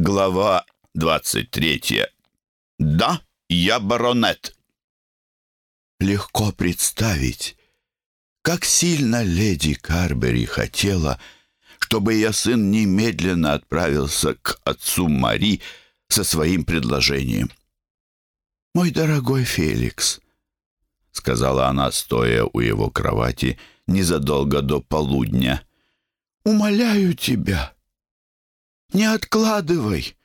Глава 23. Да, я баронет. Легко представить, как сильно леди Карбери хотела, чтобы ее сын немедленно отправился к отцу Мари со своим предложением. «Мой дорогой Феликс», — сказала она, стоя у его кровати незадолго до полудня, — «умоляю тебя, не откладывай.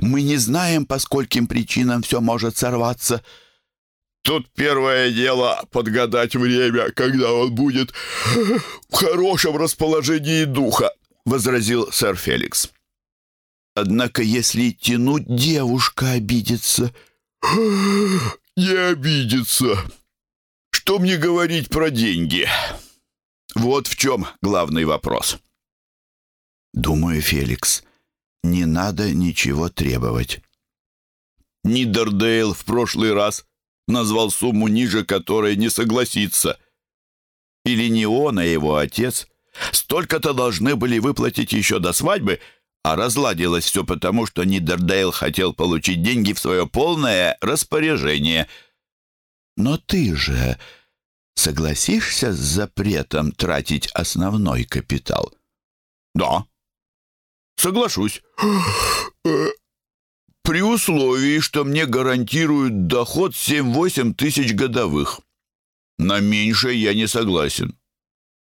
Мы не знаем, по скольким причинам все может сорваться». Тут первое дело подгадать время, когда он будет в хорошем расположении духа, возразил сэр Феликс. Однако, если тянуть, девушка обидится. Не обидится. Что мне говорить про деньги? Вот в чем главный вопрос. Думаю, Феликс, не надо ничего требовать. Нидердейл в прошлый раз назвал сумму ниже которой не согласится. Или не он, а его отец. Столько-то должны были выплатить еще до свадьбы, а разладилось все потому, что Нидердейл хотел получить деньги в свое полное распоряжение. Но ты же согласишься с запретом тратить основной капитал? Да, соглашусь. При условии, что мне гарантируют доход 7-8 тысяч годовых. На меньшее я не согласен.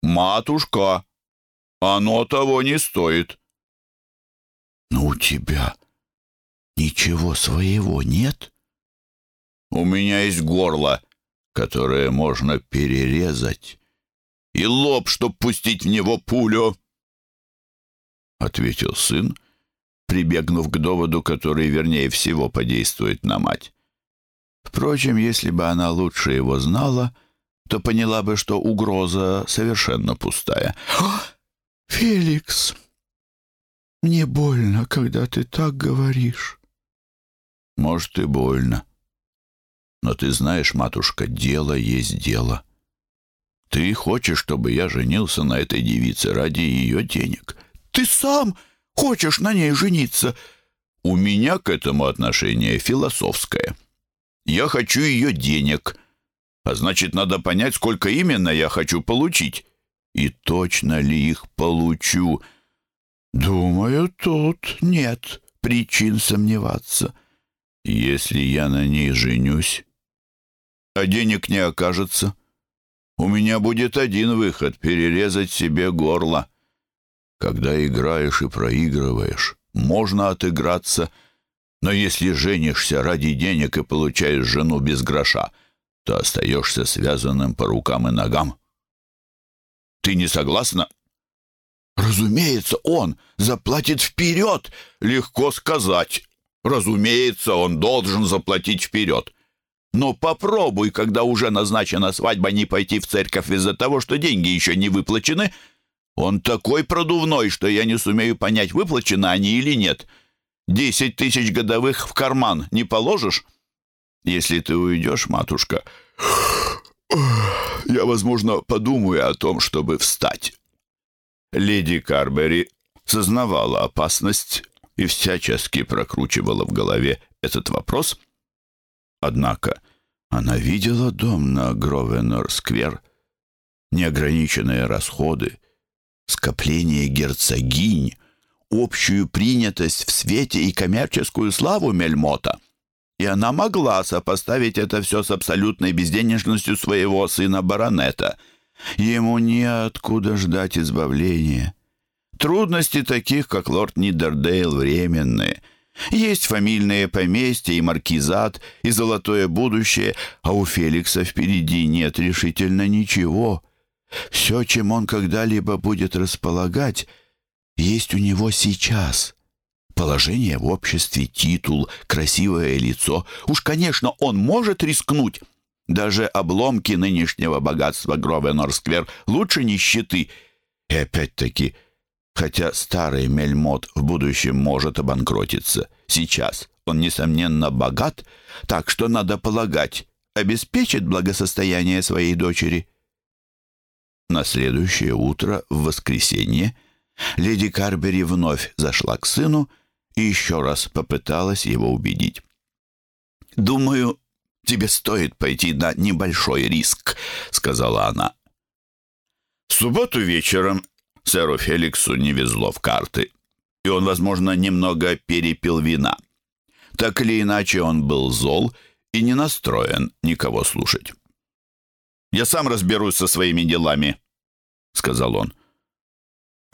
Матушка, оно того не стоит. Но у тебя ничего своего нет? У меня есть горло, которое можно перерезать, и лоб, чтоб пустить в него пулю, — ответил сын, прибегнув к доводу, который, вернее всего, подействует на мать. Впрочем, если бы она лучше его знала, то поняла бы, что угроза совершенно пустая. «Феликс, мне больно, когда ты так говоришь». «Может, и больно. Но ты знаешь, матушка, дело есть дело. Ты хочешь, чтобы я женился на этой девице ради ее денег?» «Ты сам хочешь на ней жениться?» «У меня к этому отношение философское. Я хочу ее денег, а значит, надо понять, сколько именно я хочу получить. И точно ли их получу?» «Думаю, тут нет причин сомневаться. Если я на ней женюсь, а денег не окажется, у меня будет один выход — перерезать себе горло». Когда играешь и проигрываешь, можно отыграться, но если женишься ради денег и получаешь жену без гроша, то остаешься связанным по рукам и ногам. Ты не согласна? Разумеется, он заплатит вперед. Легко сказать. Разумеется, он должен заплатить вперед. Но попробуй, когда уже назначена свадьба, не пойти в церковь из-за того, что деньги еще не выплачены — он такой продувной, что я не сумею понять, выплачены они или нет. Десять тысяч годовых в карман не положишь? Если ты уйдешь, матушка, я, возможно, подумаю о том, чтобы встать». Леди Карбери сознавала опасность и всячески прокручивала в голове этот вопрос. Однако она видела дом на Гровенор-сквер, неограниченные расходы, скопление герцогинь, общую принятость в свете и коммерческую славу Мельмота. И она могла сопоставить это все с абсолютной безденежностью своего сына-баронета. Ему неоткуда ждать избавления. Трудности таких, как лорд Нидердейл, временные. Есть фамильные поместья и маркизат, и золотое будущее, а у Феликса впереди нет решительно ничего — все, чем он когда-либо будет располагать, есть у него сейчас. Положение в обществе, титул, красивое лицо. Уж, конечно, он может рискнуть. Даже обломки нынешнего богатства Гровенор-сквер лучше нищеты. И опять-таки, хотя старый Мельмот в будущем может обанкротиться, сейчас он, несомненно, богат, так что, надо полагать, обеспечит благосостояние своей дочери. На следующее утро, в воскресенье, леди Карбери вновь зашла к сыну и еще раз попыталась его убедить. «Думаю, тебе стоит пойти на небольшой риск», — сказала она. В субботу вечером сэру Феликсу не везло в карты, и он, возможно, немного перепил вина. Так или иначе, он был зол и не настроен никого слушать. «Я сам разберусь со своими делами», — сказал он.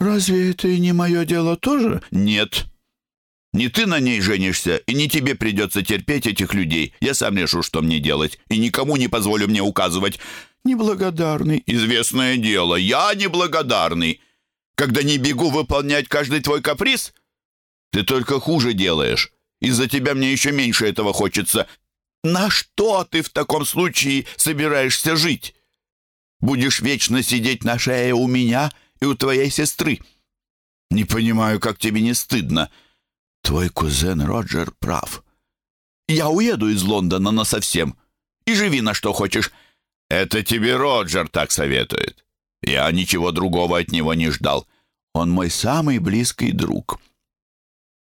«Разве это и не мое дело тоже?» «Нет. Не ты на ней женишься, и не тебе придется терпеть этих людей. Я сам решу, что мне делать, и никому не позволю мне указывать». «Неблагодарный». «Известное дело, я неблагодарный. Когда не бегу выполнять каждый твой каприз, ты только хуже делаешь. Из-за тебя мне еще меньше этого хочется. На что ты в таком случае собираешься жить? Будешь вечно сидеть на шее у меня и у твоей сестры. Не понимаю, как тебе не стыдно. Твой кузен Роджер прав. Я уеду из Лондона насовсем. И живи на что хочешь. Это тебе Роджер так советует. Я ничего другого от него не ждал. Он мой самый близкий друг.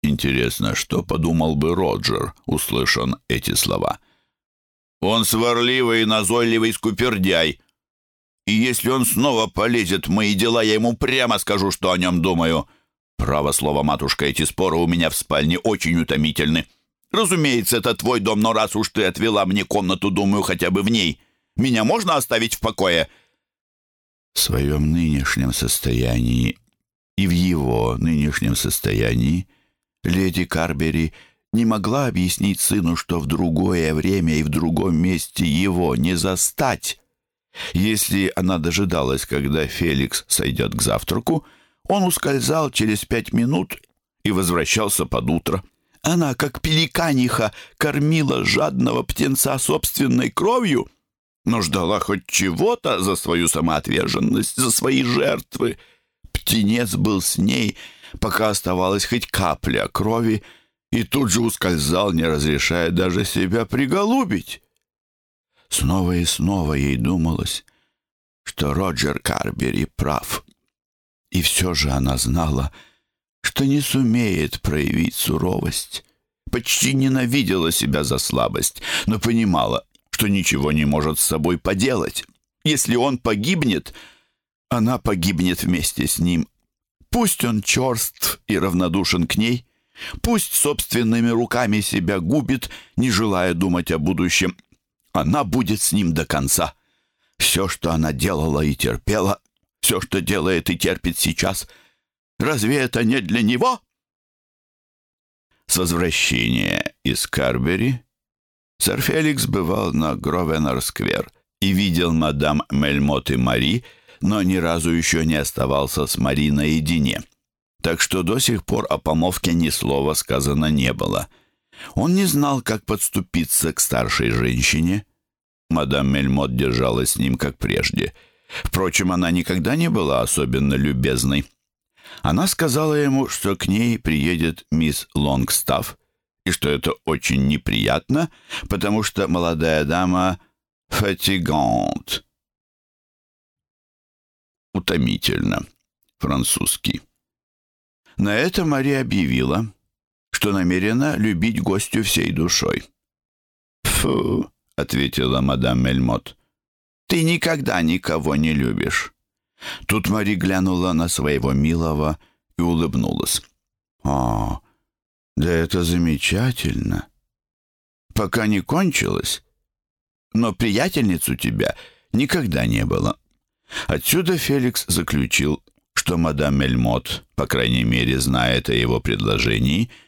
Интересно, что подумал бы Роджер, услышан эти слова. Он сварливый и назойливый скупердяй. И если он снова полезет в мои дела, я ему прямо скажу, что о нем думаю. Право слово, матушка, эти споры у меня в спальне очень утомительны. Разумеется, это твой дом, но раз уж ты отвела мне комнату, думаю, хотя бы в ней. Меня можно оставить в покое?» В своем нынешнем состоянии и в его нынешнем состоянии леди Карбери не могла объяснить сыну, что в другое время и в другом месте его не застать. Если она дожидалась, когда Феликс сойдет к завтраку, он ускользал через пять минут и возвращался под утро. Она, как пеликаниха, кормила жадного птенца собственной кровью, но ждала хоть чего-то за свою самоотверженность, за свои жертвы. Птенец был с ней, пока оставалась хоть капля крови, и тут же ускользал, не разрешая даже себя приголубить. Снова и снова ей думалось, что Роджер Карбери прав. И все же она знала, что не сумеет проявить суровость. Почти ненавидела себя за слабость, но понимала, что ничего не может с собой поделать. Если он погибнет, она погибнет вместе с ним. Пусть он черств и равнодушен к ней, пусть собственными руками себя губит, не желая думать о будущем, она будет с ним до конца. Все, что она делала и терпела, все, что делает и терпит сейчас, разве это не для него? С возвращения из Карбери сэр Феликс бывал на Гровенор-сквер и видел мадам Мельмот и Мари, но ни разу еще не оставался с Мари наедине. Так что до сих пор о помолвке ни слова сказано не было — он не знал, как подступиться к старшей женщине. Мадам Мельмот держалась с ним, как прежде. Впрочем, она никогда не была особенно любезной. Она сказала ему, что к ней приедет мисс Лонгстафф, и что это очень неприятно, потому что молодая дама фатигант. Утомительно. Французский. На это Мария объявила, что намерена любить гостю всей душой. «Фу», — ответила мадам Мельмот, — «ты никогда никого не любишь». Тут Мари глянула на своего милого и улыбнулась. «О, да это замечательно. Пока не кончилось. Но приятельниц у тебя никогда не было». Отсюда Феликс заключил, что мадам Мельмот, по крайней мере, знает о его предложении —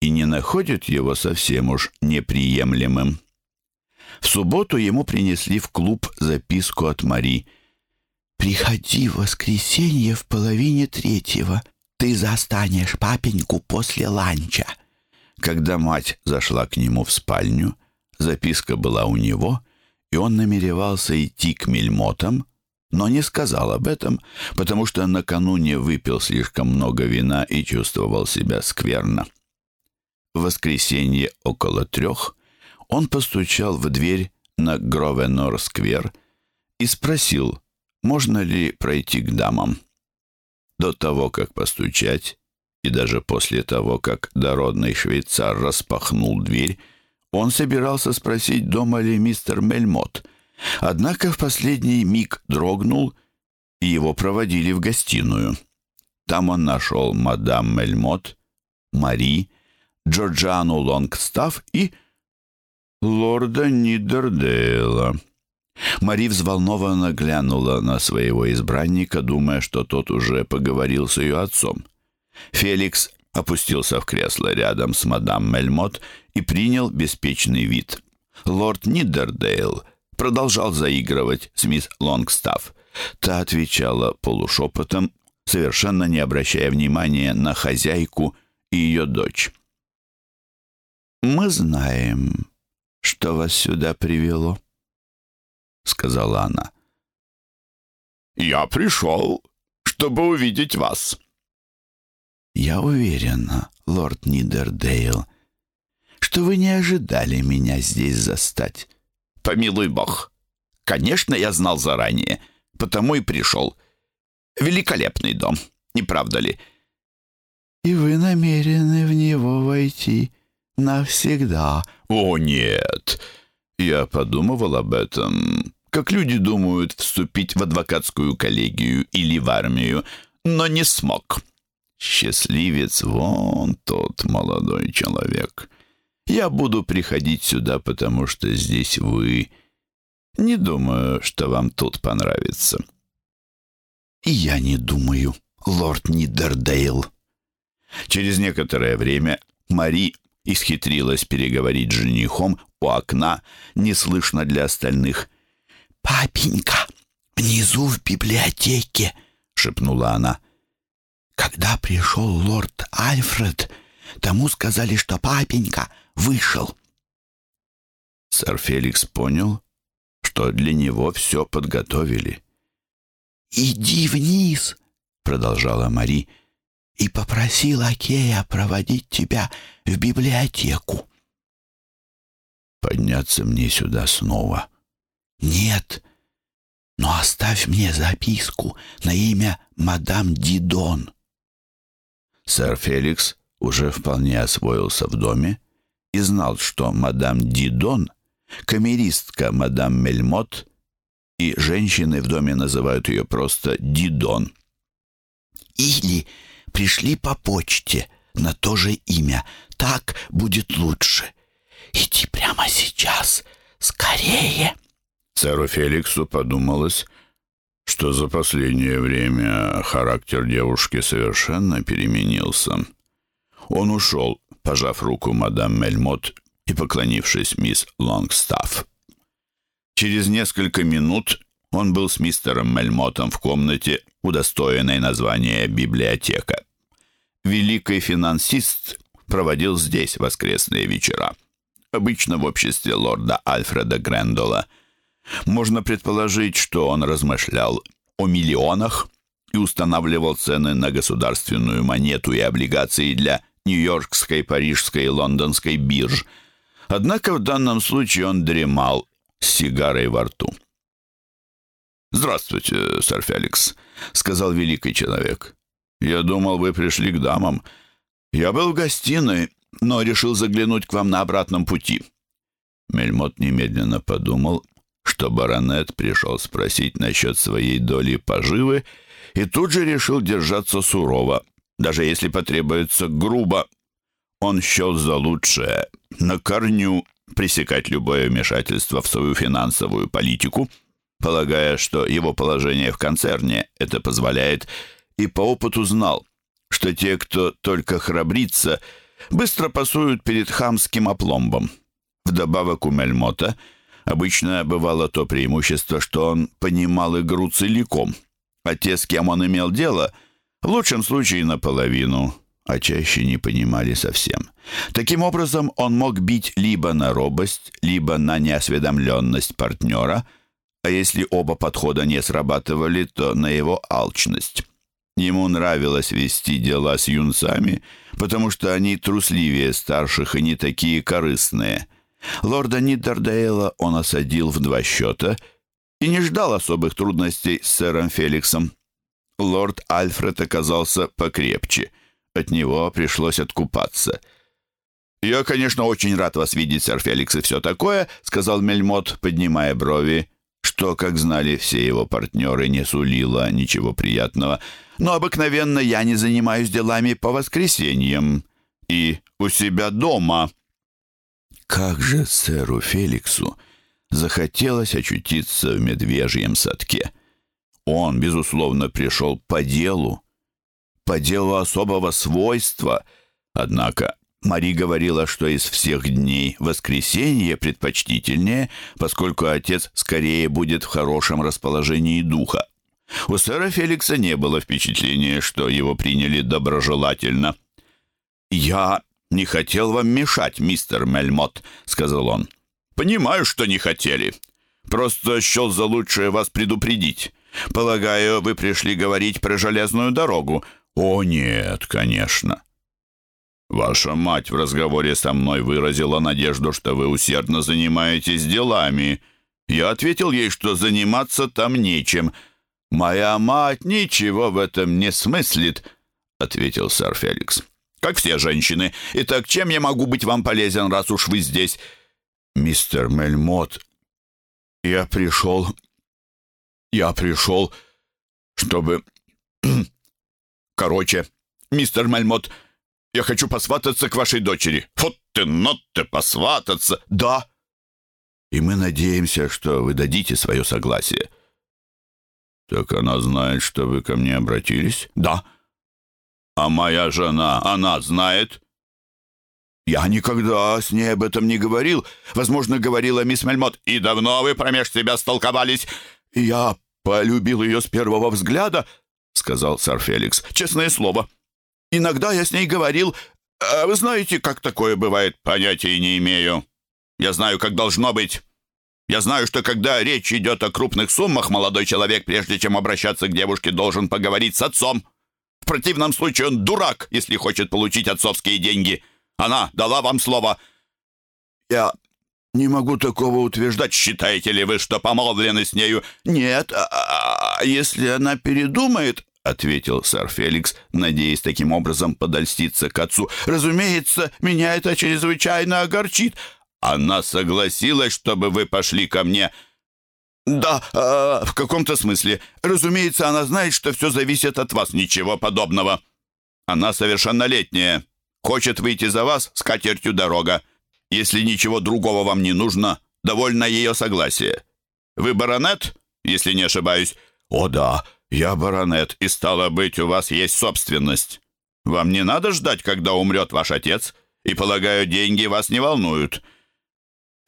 и не находит его совсем уж неприемлемым. В субботу ему принесли в клуб записку от Мари. «Приходи в воскресенье в половине третьего. Ты застанешь папеньку после ланча». Когда мать зашла к нему в спальню, записка была у него, и он намеревался идти к мельмотам, но не сказал об этом, потому что накануне выпил слишком много вина и чувствовал себя скверно. В воскресенье около трех он постучал в дверь на Гровенор-сквер и спросил, можно ли пройти к дамам. До того, как постучать, и даже после того, как дородный швейцар распахнул дверь, он собирался спросить, дома ли мистер Мельмот. Однако в последний миг дрогнул, и его проводили в гостиную. Там он нашел мадам Мельмот, Мари, Джорджану Лонгстаф и лорда Нидердейла. Мари взволнованно глянула на своего избранника, думая, что тот уже поговорил с ее отцом. Феликс опустился в кресло рядом с мадам Мельмот и принял беспечный вид. Лорд Нидердейл продолжал заигрывать с мисс Лонгстафф. Та отвечала полушепотом, совершенно не обращая внимания на хозяйку и ее дочь. «Мы знаем, что вас сюда привело», — сказала она. «Я пришел, чтобы увидеть вас», «Я уверена, лорд Нидердейл, что вы не ожидали меня здесь застать». «Помилуй бог. Конечно, я знал заранее, потому и пришел. Великолепный дом, не правда ли?» «И вы намерены в него войти навсегда?» «О, нет!» Я подумывал об этом, как люди думают вступить в адвокатскую коллегию или в армию, но не смог. Счастливец вон тот молодой человек. Я буду приходить сюда, потому что здесь вы. Не думаю, что вам тут понравится. И я не думаю, лорд Нидердейл. Через некоторое время Мари исхитрилась переговорить с женихом у окна, неслышно для остальных. «Папенька, внизу в библиотеке!» — шепнула она. Когда пришел лорд Альфред, тому сказали, что папенька вышел. Сэр Феликс понял, что для него все подготовили. «Иди вниз», — продолжала Мари, — «и попроси лакея проводить тебя в библиотеку». «Подняться мне сюда снова?» «Нет, но оставь мне записку на имя мадам Дидон». Сэр Феликс уже вполне освоился в доме и знал, что мадам Дидон, камеристка мадам Мельмот, и женщины в доме называют ее просто Дидон. «Или пришли по почте на то же имя. Так будет лучше. Иди прямо сейчас, скорее!» Сэру Феликсу подумалось, что за последнее время характер девушки совершенно переменился. Он ушел, пожав руку мадам Мельмот и поклонившись мисс Лонгстафф. Через несколько минут он был с мистером Мельмотом в комнате, удостоенной названия «библиотека». Великий финансист проводил здесь воскресные вечера, обычно в обществе лорда Альфреда Грендола – можно предположить, что он размышлял о миллионах и устанавливал цены на государственную монету и облигации для Нью-Йоркской, Парижской и Лондонской бирж. Однако в данном случае он дремал с сигарой во рту. «Здравствуйте, сэр Феликс», — сказал великий человек. «Я думал, вы пришли к дамам. Я был в гостиной, но решил заглянуть к вам на обратном пути». Мельмот немедленно подумал что баронет пришел спросить насчет своей доли поживы и тут же решил держаться сурово, даже если потребуется грубо. Он счел за лучшее на корню пресекать любое вмешательство в свою финансовую политику, полагая, что его положение в концерне это позволяет, и по опыту знал, что те, кто только храбрится, быстро пасуют перед хамским опломбом. Вдобавок у Мельмота – Обычно бывало то преимущество, что он понимал игру целиком, а те, с кем он имел дело, в лучшем случае наполовину, а чаще не понимали совсем. Таким образом, он мог бить либо на робость, либо на неосведомленность партнера, а если оба подхода не срабатывали, то на его алчность. Ему нравилось вести дела с юнцами, потому что они трусливее старших и не такие корыстные – Лорда Ниддердейла он осадил в два счета и не ждал особых трудностей с сэром Феликсом. Лорд Альфред оказался покрепче. от него пришлось откупаться. «Я, конечно, очень рад вас видеть, сэр Феликс, и все такое», — сказал Мельмот, поднимая брови, что, как знали все его партнеры, не сулило ничего приятного. «Но обыкновенно я не занимаюсь делами по воскресеньям и у себя дома». Как же сэру Феликсу захотелось очутиться в медвежьем садке. Он, безусловно, пришел по делу, по делу особого свойства, однако Мари говорила, что из всех дней воскресенье предпочтительнее, поскольку отец скорее будет в хорошем расположении духа. У сэра Феликса не было впечатления, что его приняли доброжелательно. «Я не хотел вам мешать, мистер Мельмот», — сказал он. «Понимаю, что не хотели. Просто счел за лучшее вас предупредить. Полагаю, вы пришли говорить про железную дорогу». «О, нет, конечно. Ваша мать в разговоре со мной выразила надежду, что вы усердно занимаетесь делами. Я ответил ей, что заниматься там нечем. Моя мать ничего в этом не смыслит, ответил сэр Феликс. Как все женщины. Итак, чем я могу быть вам полезен, раз уж вы здесь? Мистер Мельмот, я пришел... Я пришел, чтобы... Короче, мистер Мельмот, я хочу посвататься к вашей дочери». «Вот ты, ну ты, посвататься!» «Да!» «И мы надеемся, что вы дадите свое согласие». «Так она знает, что вы ко мне обратились?» «Да». «А моя жена, она знает?» «Я никогда с ней об этом не говорил. Возможно, говорила мисс Мельмот. И давно вы промеж себя столковались?» «Я полюбил ее с первого взгляда», — сказал сэр Феликс. «Честное слово». Иногда я с ней говорил. А вы знаете, как такое бывает? Понятия не имею. Я знаю, как должно быть. Я знаю, что когда речь идет о крупных суммах, молодой человек, прежде чем обращаться к девушке, должен поговорить с отцом. В противном случае он дурак, если хочет получить отцовские деньги. Она дала вам слово. Я не могу такого утверждать. Считаете ли вы, что помолвлены с нею? Нет, а, а, а если она передумает, ответил сэр Феликс, надеясь таким образом подольститься к отцу. «Разумеется, меня это чрезвычайно огорчит. Она согласилась, чтобы вы пошли ко мне». «Да, э, в каком-то смысле. Разумеется, она знает, что все зависит от вас. Ничего подобного. Она совершеннолетняя. Хочет выйти за вас с катертью дорога. Если ничего другого вам не нужно, довольно ее согласие. Вы баронет, если не ошибаюсь?» «О, да, «Я баронет, и стало быть, у вас есть собственность. Вам не надо ждать, когда умрет ваш отец, и, полагаю, деньги вас не волнуют».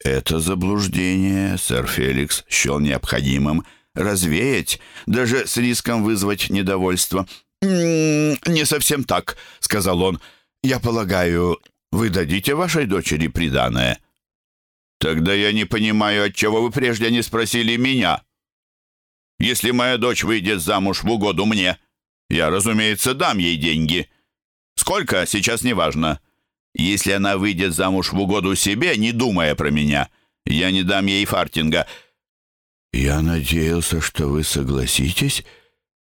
Это заблуждение сэр Феликс счел необходимым развеять, даже с риском вызвать недовольство. «Не совсем так», — сказал он. «Я полагаю, вы дадите вашей дочери приданое?» «Тогда я не понимаю, отчего вы прежде не спросили меня». Если моя дочь выйдет замуж в угоду мне, я, разумеется, дам ей деньги. Сколько, сейчас не важно. Если она выйдет замуж в угоду себе, не думая про меня, я не дам ей фартинга». «Я надеялся, что вы согласитесь,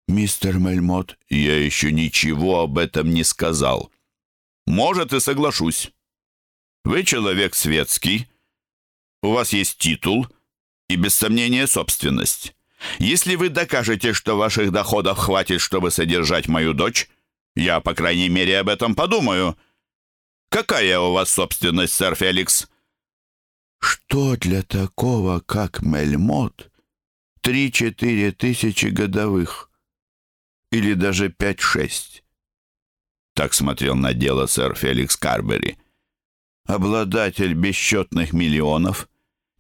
мистер Мельмот». «Я еще ничего об этом не сказал. Может, и соглашусь. Вы человек светский, у вас есть титул и, без сомнения, собственность». Если вы докажете, что ваших доходов хватит, чтобы содержать мою дочь, я, по крайней мере, об этом подумаю. Какая у вас собственность, сэр Феликс?» «Что для такого, как Мельмот, три-четыре тысячи годовых? Или даже пять-шесть?» Так смотрел на дело сэр Феликс Карбери. «Обладатель бесчетных миллионов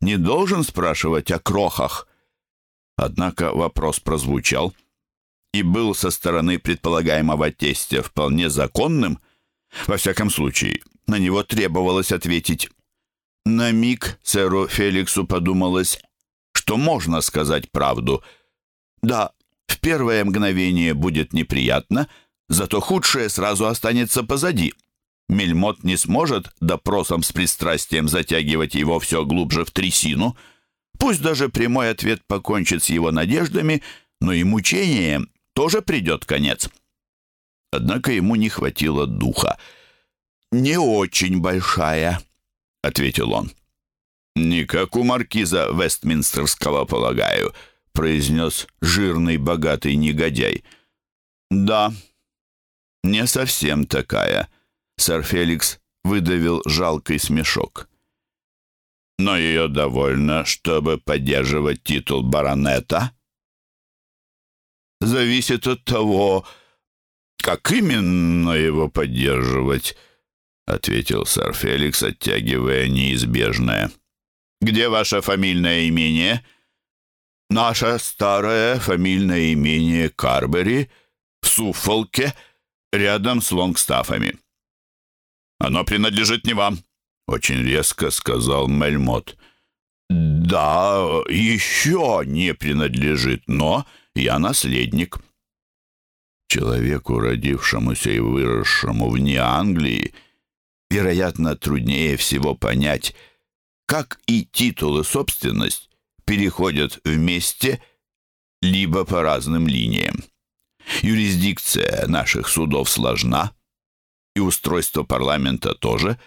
не должен спрашивать о крохах». Однако вопрос прозвучал и был со стороны предполагаемого тестя вполне законным. Во всяком случае, на него требовалось ответить. На миг сэру Феликсу подумалось, что можно сказать правду. Да, в первое мгновение будет неприятно, зато худшее сразу останется позади. Мельмот не сможет допросом с пристрастием затягивать его все глубже в трясину — Пусть даже прямой ответ покончит с его надеждами, но и мучением тоже придет конец. Однако ему не хватило духа. «Не очень большая», — ответил он. «Не как у маркиза Вестминстерского, полагаю», — произнес жирный богатый негодяй. «Да, не совсем такая», — сэр Феликс выдавил жалкий смешок. «Но ее довольно, чтобы поддерживать титул баронета?» «Зависит от того, как именно его поддерживать», — ответил сэр Феликс, оттягивая неизбежное. «Где ваше фамильное имение?» «Наше старое фамильное имение Карбери в Суффолке, рядом с Лонгстафами». «Оно принадлежит не вам», — очень резко сказал Мельмот. «Да, еще не принадлежит, но я наследник». Человеку, родившемуся и выросшему вне Англии, вероятно, труднее всего понять, как и титул и собственность переходят вместе либо по разным линиям. Юрисдикция наших судов сложна, и устройство парламента тоже,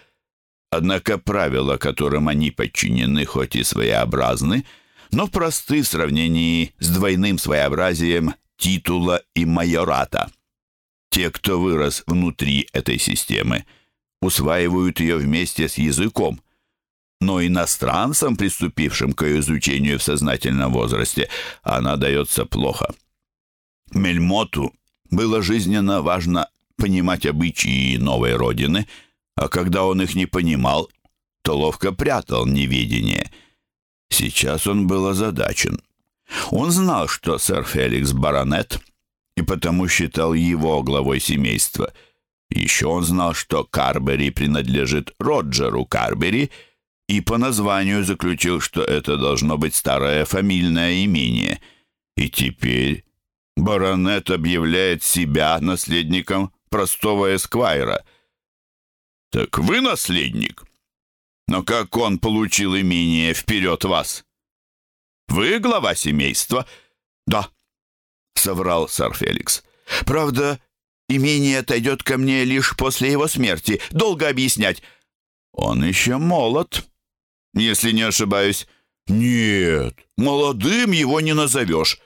однако правила, которым они подчинены, хоть и своеобразны, но просты в сравнении с двойным своеобразием титула и майората. Те, кто вырос внутри этой системы, усваивают ее вместе с языком. Но иностранцам, приступившим к ее изучению в сознательном возрасте, она дается плохо. Мельмоту было жизненно важно понимать обычаи новой родины, а когда он их не понимал, то ловко прятал неведение. Сейчас он был озадачен. Он знал, что сэр Феликс баронет, и потому считал его главой семейства. Еще он знал, что Карбери принадлежит Роджеру Карбери, и по названию заключил, что это должно быть старое фамильное имение. И теперь баронет объявляет себя наследником простого эсквайра. «Так вы наследник? Но как он получил имение вперед вас?» Вы глава семейства?» «Да», — соврал сэр Феликс. «Правда, имение отойдет ко мне лишь после его смерти. Долго объяснять». «Он еще молод, если не ошибаюсь». «Нет, молодым его не назовешь,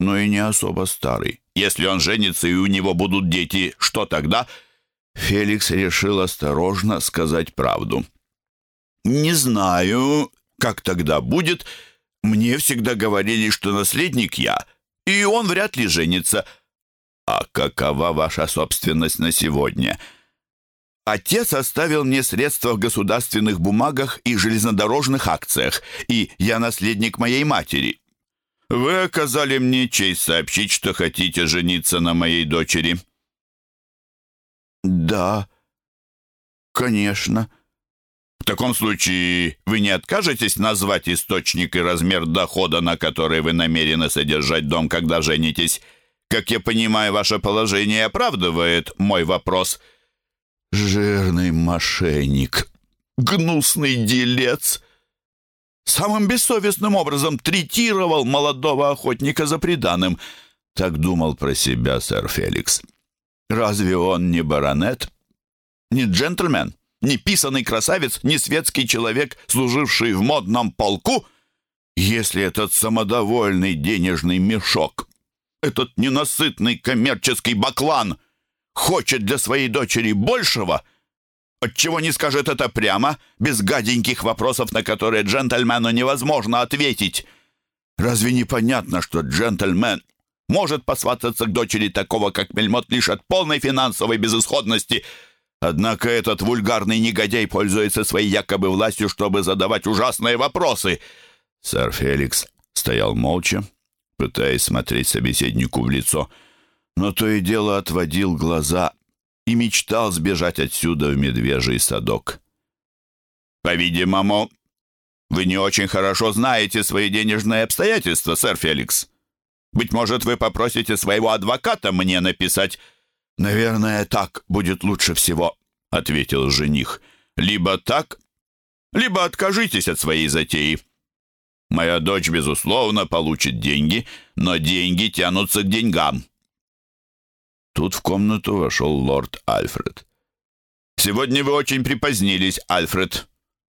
но и не особо старый. Если он женится и у него будут дети, что тогда?» Феликс решил осторожно сказать правду. «Не знаю, как тогда будет, мне всегда говорили, что наследник я, и он вряд ли женится. А какова ваша собственность на сегодня? Отец оставил мне средства в государственных бумагах и железнодорожных акциях, и я наследник моей матери. Вы оказали мне честь сообщить, что хотите жениться на моей дочери. Да, конечно, в таком случае вы не откажетесь назвать источник и размер дохода, на который вы намерены содержать дом, когда женитесь? Как я понимаю, ваше положение оправдывает мой вопрос. Жирный мошенник, гнусный делец, самым бессовестным образом третировал молодого охотника за преданным. Так думал про себя сэр Феликс. Разве он не баронет? Не джентльмен? ни писанный красавец, ни светский человек, служивший в модном полку, если этот самодовольный денежный мешок, этот ненасытный коммерческий баклан хочет для своей дочери большего, отчего не скажет это прямо, без гаденьких вопросов, на которые джентльмену невозможно ответить? Разве не понятно, что джентльмен может посвататься к дочери такого, как Мельмот, лишь от полной финансовой безысходности – Однако этот вульгарный негодяй пользуется своей якобы властью, чтобы задавать ужасные вопросы. Сэр Феликс стоял молча, пытаясь смотреть собеседнику в лицо, но то и дело отводил глаза и мечтал сбежать отсюда в медвежий садок. «По-видимому, вы не очень хорошо знаете свои денежные обстоятельства, сэр Феликс. Быть может, вы попросите своего адвоката мне написать «Наверное, так будет лучше всего», — ответил жених. «Либо так, либо откажитесь от своей затеи. Моя дочь, безусловно, получит деньги, но деньги тянутся к деньгам. Тут в комнату вошел лорд Альфред. «Сегодня вы очень припозднились, Альфред.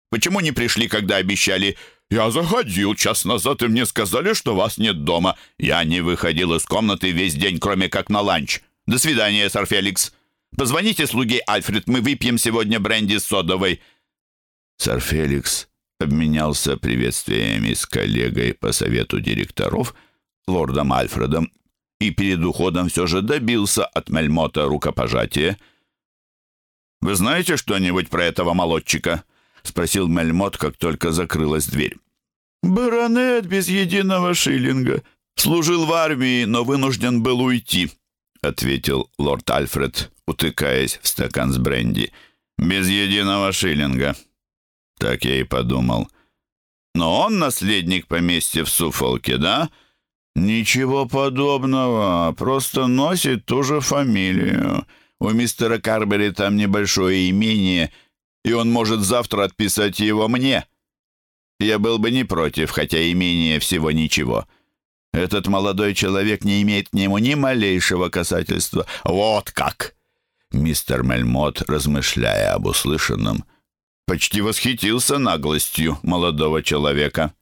Почему не пришли, когда обещали?» «Я заходил час назад, и мне сказали, что вас нет дома. Я не выходил из комнаты весь день, кроме как на ланч. До свидания, сэр Феликс. Позвоните слуге Альфред, мы выпьем сегодня бренди с содовой». Сэр Феликс обменялся приветствиями с коллегой по совету директоров, лордом Альфредом, и перед уходом все же добился от Мельмота рукопожатия. «Вы знаете что-нибудь про этого молодчика?» — спросил Мельмот, как только закрылась дверь. «Баронет без единого шиллинга. Служил в армии, но вынужден был уйти», — ответил лорд Альфред, утыкаясь в стакан с бренди. «Без единого шиллинга». Так я и подумал. «Но он наследник поместья в Суфолке, да?» «Ничего подобного, просто носит ту же фамилию. У мистера Карбери там небольшое имение, и он может завтра отписать его мне. Я был бы не против, хотя имение всего ничего. Этот молодой человек не имеет к нему ни малейшего касательства. Вот как!» Мистер Мельмот, размышляя об услышанном, почти восхитился наглостью молодого человека.